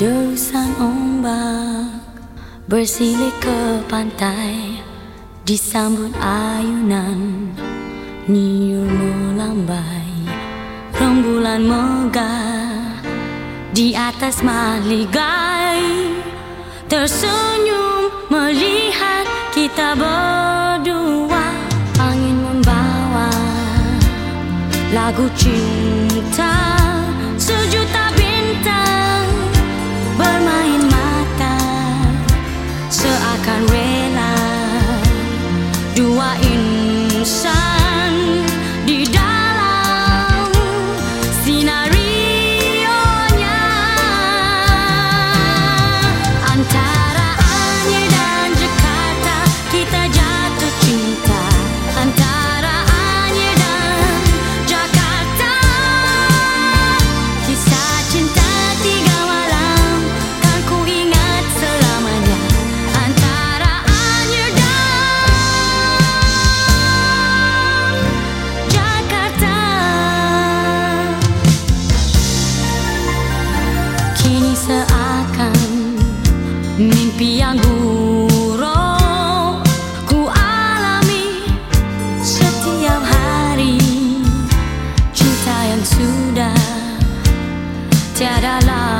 Derusan ombak bersilik ke pantai Disambut ayunan niur melambai Rembulan megah di atas maligai. Tersenyum melihat kita berdua Angin membawa lagu cinta rela dua insan di dalam sinarionya. Antara Charala.